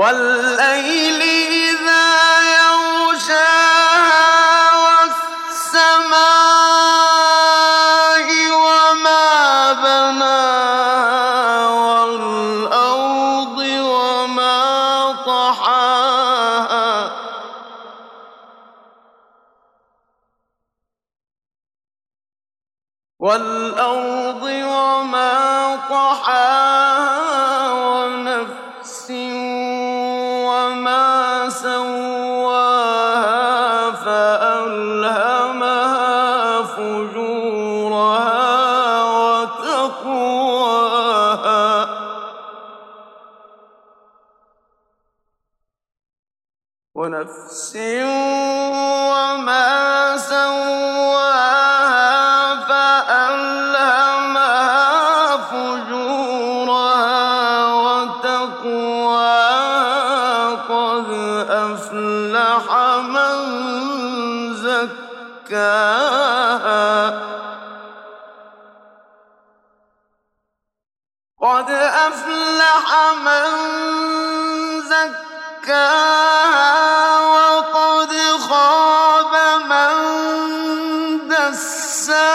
والليل إذا يغشاها والسماء وما بناها والأرض وما طحاها. والأرض وما طحاها. وما سواها فألهمها فجورها وتقواها. ونفس قد أفلح من زكاها وقد خاب من دساها.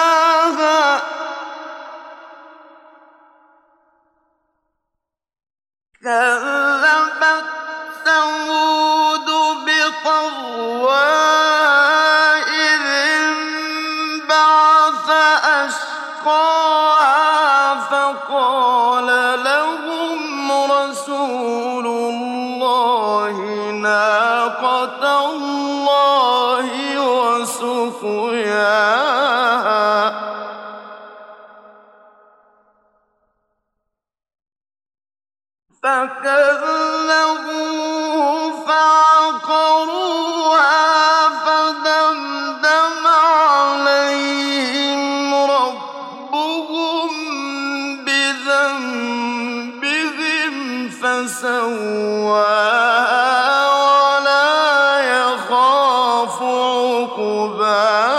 كذبت فقال لهم رسول الله ناقة الله وسقياها. فكذبوه فسواها ولا يخاف عقباها